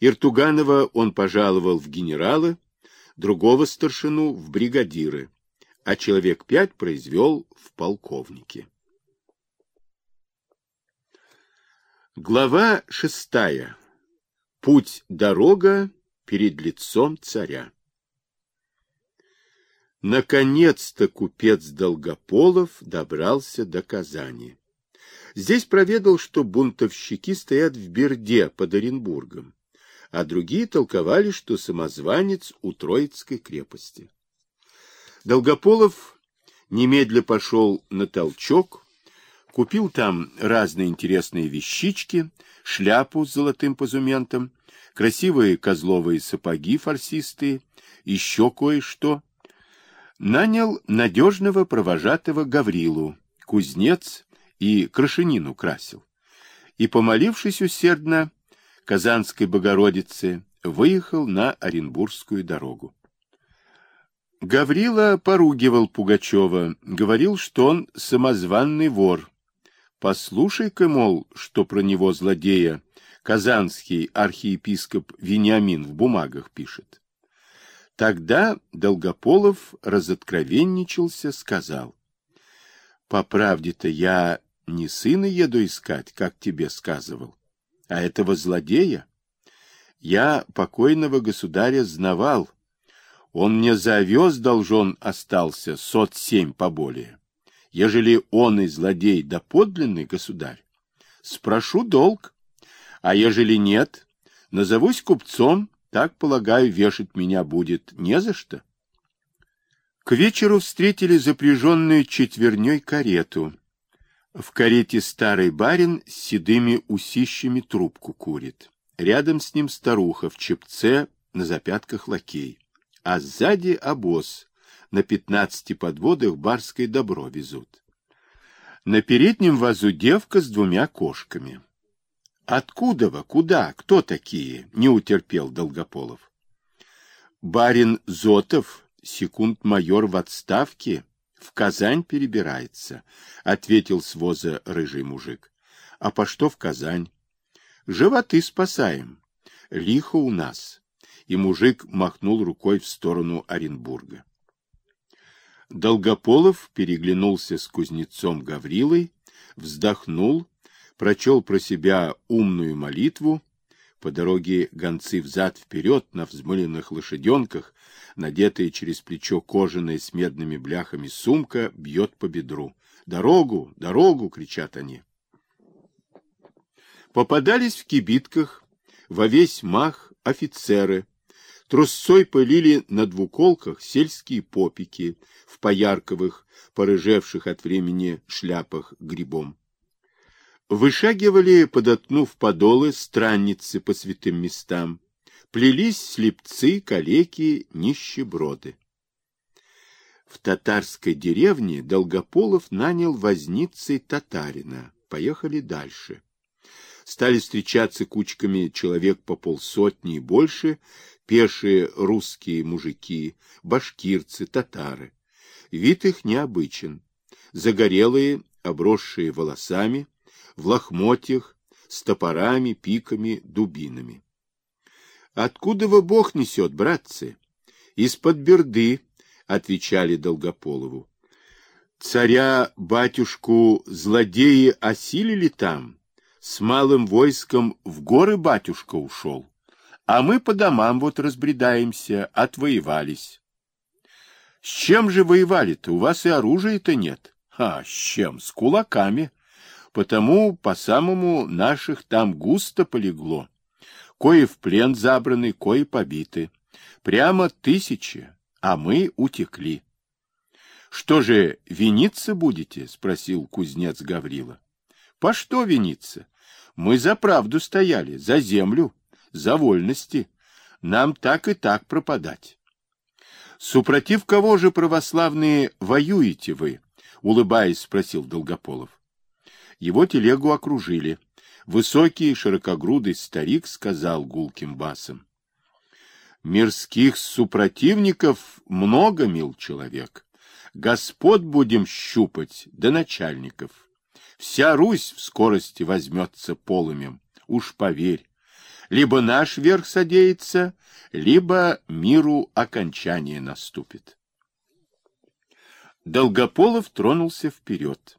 Иртуганова он пожаловал в генералы, другого старшину в бригадиры, а человек пять произвел в полковники. Глава шестая. Путь-дорога перед лицом царя. Наконец-то купец Долгополов добрался до Казани. Здесь проведал, что бунтовщики стоят в Берде под Оренбургом а другие толковали, что самозванец у Троицкой крепости. Долгополов немедля пошел на толчок, купил там разные интересные вещички, шляпу с золотым позументом, красивые козловые сапоги фарсистые, еще кое-что. Нанял надежного провожатого Гаврилу, кузнец и крашенину красил. И, помолившись усердно, Казанской Богородицы выехал на Оренбургскую дорогу. Гаврила поругивал Пугачева, говорил, что он самозванный вор. Послушай-ка, мол, что про него злодея казанский архиепископ Вениамин в бумагах пишет. Тогда Долгополов разоткровенничался, сказал, «По правде-то я не сына еду искать, как тебе сказывал, а этого злодея я покойного государя знавал. Он мне за овес должен остался сот семь поболее. Ежели он и злодей да подлинный государь, спрошу долг, а ежели нет, назовусь купцом, так, полагаю, вешать меня будет не за что. К вечеру встретили запряженную четверней карету. В карете старый барин с седыми усищами трубку курит. Рядом с ним старуха в чепце, на запятках лакей. А сзади обоз. На пятнадцати подводах барское добро везут. На переднем вазу девка с двумя кошками. Откуда вы? Куда? Кто такие? Не утерпел Долгополов. Барин Зотов, секунд-майор в отставке, в Казань перебирается, — ответил с воза рыжий мужик. — А по что в Казань? — Животы спасаем. Лихо у нас. И мужик махнул рукой в сторону Оренбурга. Долгополов переглянулся с кузнецом Гаврилой, вздохнул, прочел про себя умную молитву, по дороге гонцы взад-вперед на взмыленных лошаденках надетая через плечо кожаная с медными бляхами сумка, бьет по бедру. «Дорогу! Дорогу!» — кричат они. Попадались в кибитках во весь мах офицеры. Трусцой пылили на двуколках сельские попики в поярковых, порыжевших от времени шляпах грибом. Вышагивали, подотнув подолы, странницы по святым местам, плелись слепцы, калеки, нищеброды. В татарской деревне Долгополов нанял возницей татарина. Поехали дальше. Стали встречаться кучками человек по полсотни и больше, пешие русские мужики, башкирцы, татары. Вид их необычен. Загорелые, обросшие волосами, в лохмотьях, с топорами, пиками, дубинами. Откуда вы Бог несет, братцы? Из-под берды, отвечали Долгополову. Царя батюшку злодеи осилили там, с малым войском в горы батюшка ушел, а мы по домам вот разбредаемся, отвоевались. С чем же воевали-то? У вас и оружия-то нет. А с чем? С кулаками. Потому по-самому наших там густо полегло. Кои в плен забраны, кои побиты. Прямо тысячи, а мы утекли. — Что же, виниться будете? — спросил кузнец Гаврила. — По что виниться? Мы за правду стояли, за землю, за вольности. Нам так и так пропадать. — Супротив кого же, православные, воюете вы? — улыбаясь, спросил Долгополов. Его телегу окружили. Высокий, широкогрудый старик сказал гулким басом. Мирских супротивников много, мил человек. Господ будем щупать, да начальников. Вся Русь в скорости возьмется полымем. Уж поверь, Либо наш верх содеется, либо миру окончание наступит. Долгополов тронулся вперед.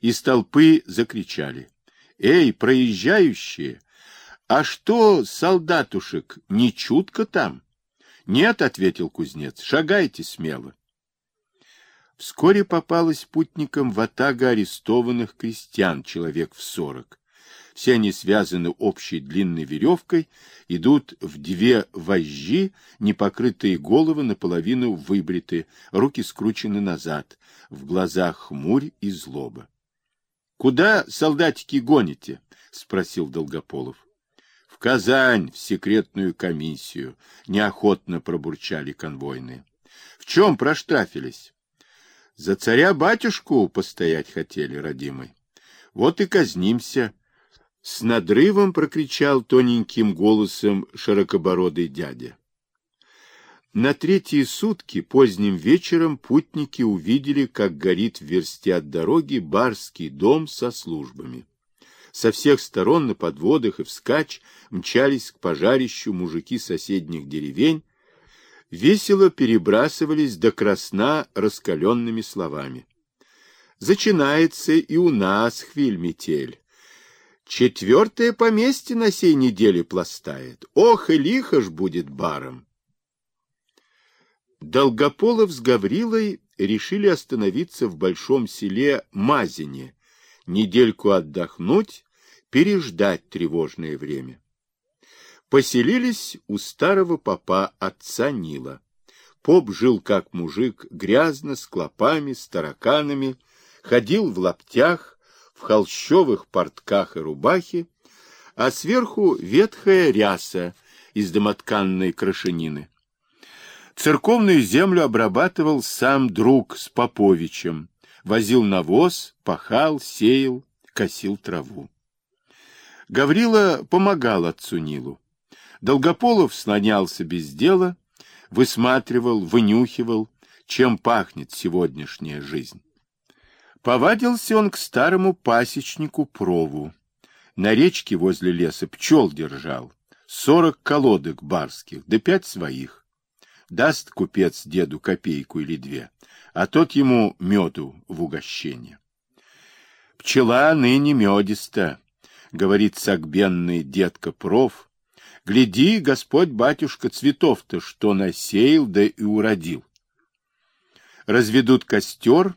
Из толпы закричали. «Эй, проезжающие! А что, солдатушек, не чутко там?» «Нет», — ответил кузнец, — «шагайте смело». Вскоре попалась путникам ватага арестованных крестьян, человек в сорок. Все они связаны общей длинной веревкой, идут в две вожжи, непокрытые головы наполовину выбриты, руки скручены назад, в глазах хмурь и злоба. — Куда, солдатики, гоните? — спросил Долгополов. — В Казань, в секретную комиссию, — неохотно пробурчали конвойные. — В чем проштрафились? — За царя-батюшку постоять хотели, родимый. Вот и казнимся. С надрывом прокричал тоненьким голосом широкобородый дядя. На третьи сутки поздним вечером путники увидели, как горит в версте от дороги барский дом со службами. Со всех сторон на подводах и вскачь мчались к пожарищу мужики соседних деревень, весело перебрасывались до красна раскаленными словами. Зачинается и у нас хвиль-метель. Четвертое поместье на сей неделе пластает. Ох, и лихо ж будет баром. Долгополов с Гаврилой решили остановиться в большом селе Мазине, недельку отдохнуть, переждать тревожное время. Поселились у старого попа отца Нила. Поп жил как мужик, грязно, с клопами, с тараканами, ходил в лаптях, в холщовых портках и рубахе, а сверху ветхая ряса из домотканной крашенины. Церковную землю обрабатывал сам друг с Поповичем, возил навоз, пахал, сеял, косил траву. Гаврила помогал отцу Нилу. Долгополов слонялся без дела, высматривал, вынюхивал, чем пахнет сегодняшняя жизнь. Повадился он к старому пасечнику Прову. На речке возле леса пчел держал, сорок колодок барских, да пять своих. Даст купец деду копейку или две, а тот ему меду в угощение. Пчела ныне медиста, говорит сагбенный детка Пров. Гляди, Господь батюшка, цветов-то, что насеял, да и уродил. Разведут костер,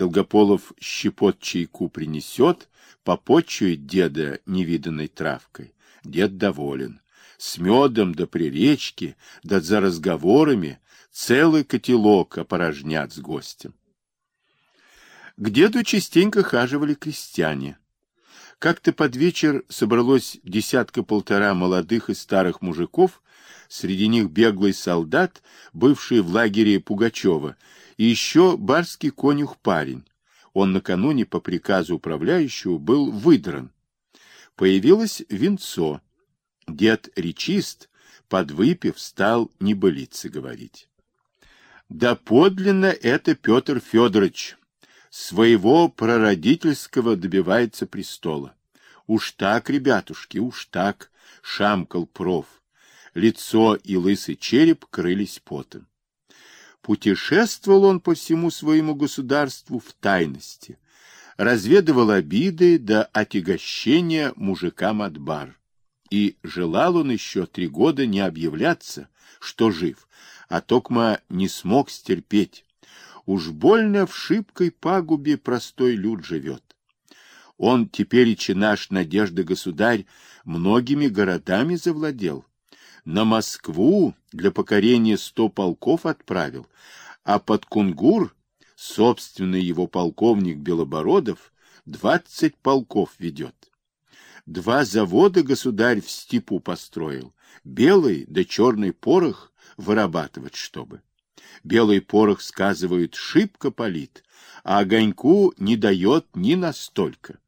Долгополов щепот чайку принесет, попочует деда невиданной травкой. Дед доволен. С медом да при речке, да за разговорами целый котелок опорожнят с гостем. К деду частенько хаживали крестьяне. Как-то под вечер собралось десятка-полтора молодых и старых мужиков, среди них беглый солдат, бывший в лагере Пугачева, и еще барский конюх-парень. Он накануне по приказу управляющего был выдран. Появилось венцо. Дед речист, подвыпив, стал небылицы говорить. Да подлинно это Петр Федорович, своего прародительского добивается престола. Уж так, ребятушки, уж так, шамкал проф. Лицо и лысый череп крылись потом. Путешествовал он по всему своему государству в тайности, разведывал обиды до отягощения мужикам от бар. И желал он еще три года не объявляться, что жив, а токма не смог стерпеть. Уж больно в шибкой пагубе простой люд живет. Он теперь и наш надежда государь многими городами завладел, на Москву для покорения сто полков отправил, а под Кунгур собственный его полковник Белобородов двадцать полков ведет. Два завода государь в степу построил, белый да черный порох вырабатывать чтобы. Белый порох, сказывают, шибко палит, а огоньку не дает ни настолько.